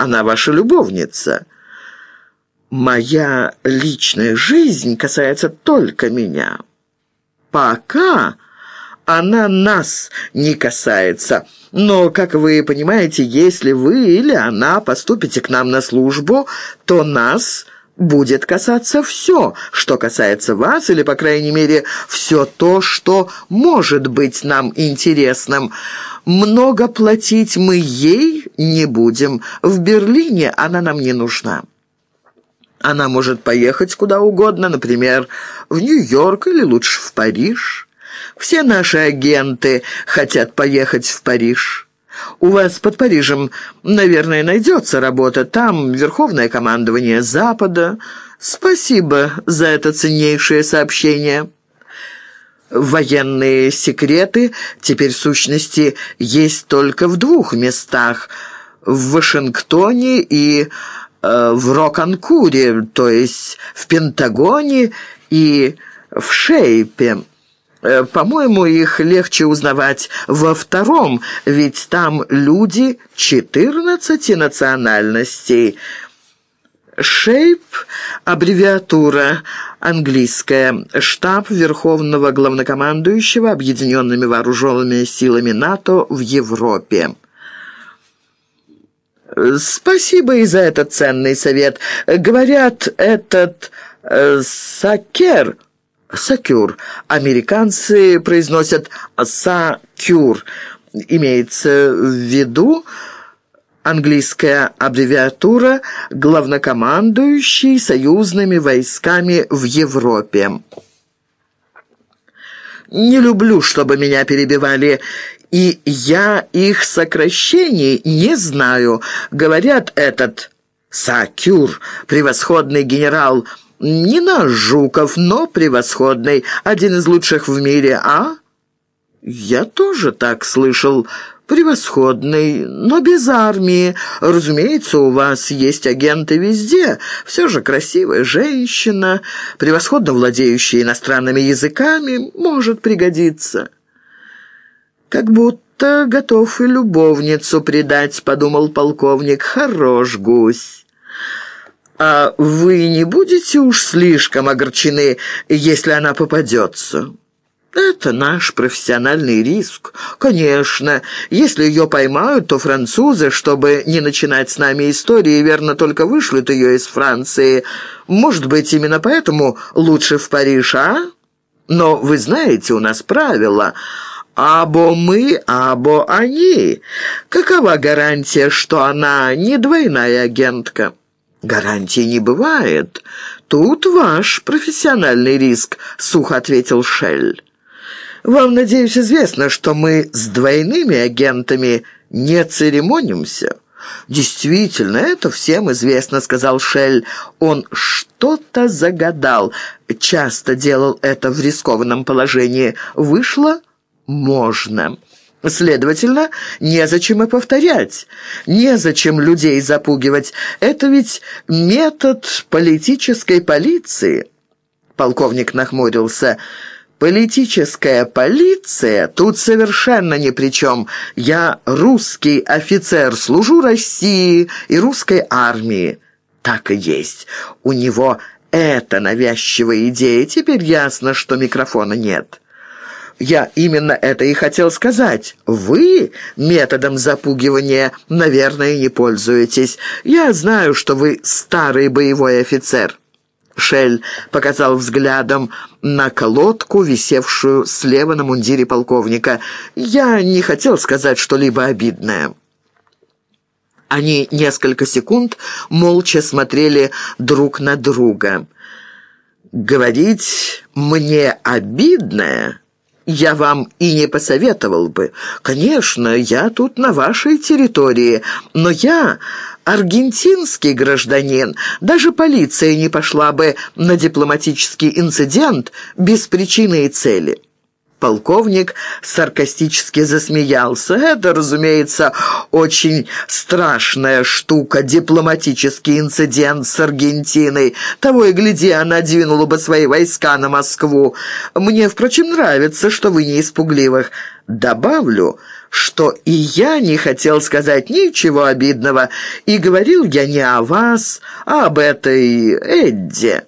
Она ваша любовница. Моя личная жизнь касается только меня. Пока она нас не касается. Но, как вы понимаете, если вы или она поступите к нам на службу, то нас будет касаться все, что касается вас, или, по крайней мере, все то, что может быть нам интересным. Много платить мы ей не будем. В Берлине она нам не нужна. Она может поехать куда угодно, например, в Нью-Йорк или лучше в Париж. Все наши агенты хотят поехать в Париж». У вас под Парижем, наверное, найдется работа. Там Верховное командование Запада. Спасибо за это ценнейшее сообщение». Военные секреты теперь в сущности есть только в двух местах – в Вашингтоне и э, в Роканкуре, то есть в Пентагоне и в Шейпе. Э, по-моему, их легче узнавать во втором, ведь там люди 14 национальностей. «Шейп» — аббревиатура английская, штаб Верховного Главнокомандующего Объединенными Вооруженными Силами НАТО в Европе. «Спасибо и за этот ценный совет. Говорят, этот э, Сакер...» «сакюр». Американцы произносят «сакюр». Имеется в виду английская аббревиатура «Главнокомандующий союзными войсками в Европе». «Не люблю, чтобы меня перебивали, и я их сокращений не знаю. Говорят, этот Сакюр, превосходный генерал не наш Жуков, но превосходный, один из лучших в мире, а? Я тоже так слышал. Превосходный, но без армии. Разумеется, у вас есть агенты везде. Все же красивая женщина, превосходно владеющая иностранными языками, может пригодиться. Как будто готов и любовницу предать, подумал полковник. Хорош гусь. «А вы не будете уж слишком огорчены, если она попадется?» «Это наш профессиональный риск. Конечно, если ее поймают, то французы, чтобы не начинать с нами истории, верно, только вышлют ее из Франции. Может быть, именно поэтому лучше в Париж, а? Но вы знаете, у нас правило...» «Або мы, або они. Какова гарантия, что она не двойная агентка?» «Гарантии не бывает. Тут ваш профессиональный риск», — сухо ответил Шель. «Вам, надеюсь, известно, что мы с двойными агентами не церемонимся». «Действительно, это всем известно», — сказал Шель. «Он что-то загадал. Часто делал это в рискованном положении. Вышло? Можно». Следовательно, незачем и повторять, незачем людей запугивать. Это ведь метод политической полиции. Полковник нахмурился. «Политическая полиция тут совершенно ни при чем. Я русский офицер, служу России и русской армии». Так и есть. У него эта навязчивая идея. Теперь ясно, что микрофона нет. Я именно это и хотел сказать. Вы методом запугивания, наверное, не пользуетесь. Я знаю, что вы старый боевой офицер». Шель показал взглядом на колодку, висевшую слева на мундире полковника. «Я не хотел сказать что-либо обидное». Они несколько секунд молча смотрели друг на друга. «Говорить мне обидное?» я вам и не посоветовал бы. Конечно, я тут на вашей территории, но я аргентинский гражданин. Даже полиция не пошла бы на дипломатический инцидент без причины и цели». Полковник саркастически засмеялся. «Это, разумеется, очень страшная штука, дипломатический инцидент с Аргентиной. Того и гляди, она двинула бы свои войска на Москву. Мне, впрочем, нравится, что вы не испугливых. Добавлю, что и я не хотел сказать ничего обидного, и говорил я не о вас, а об этой Эдде».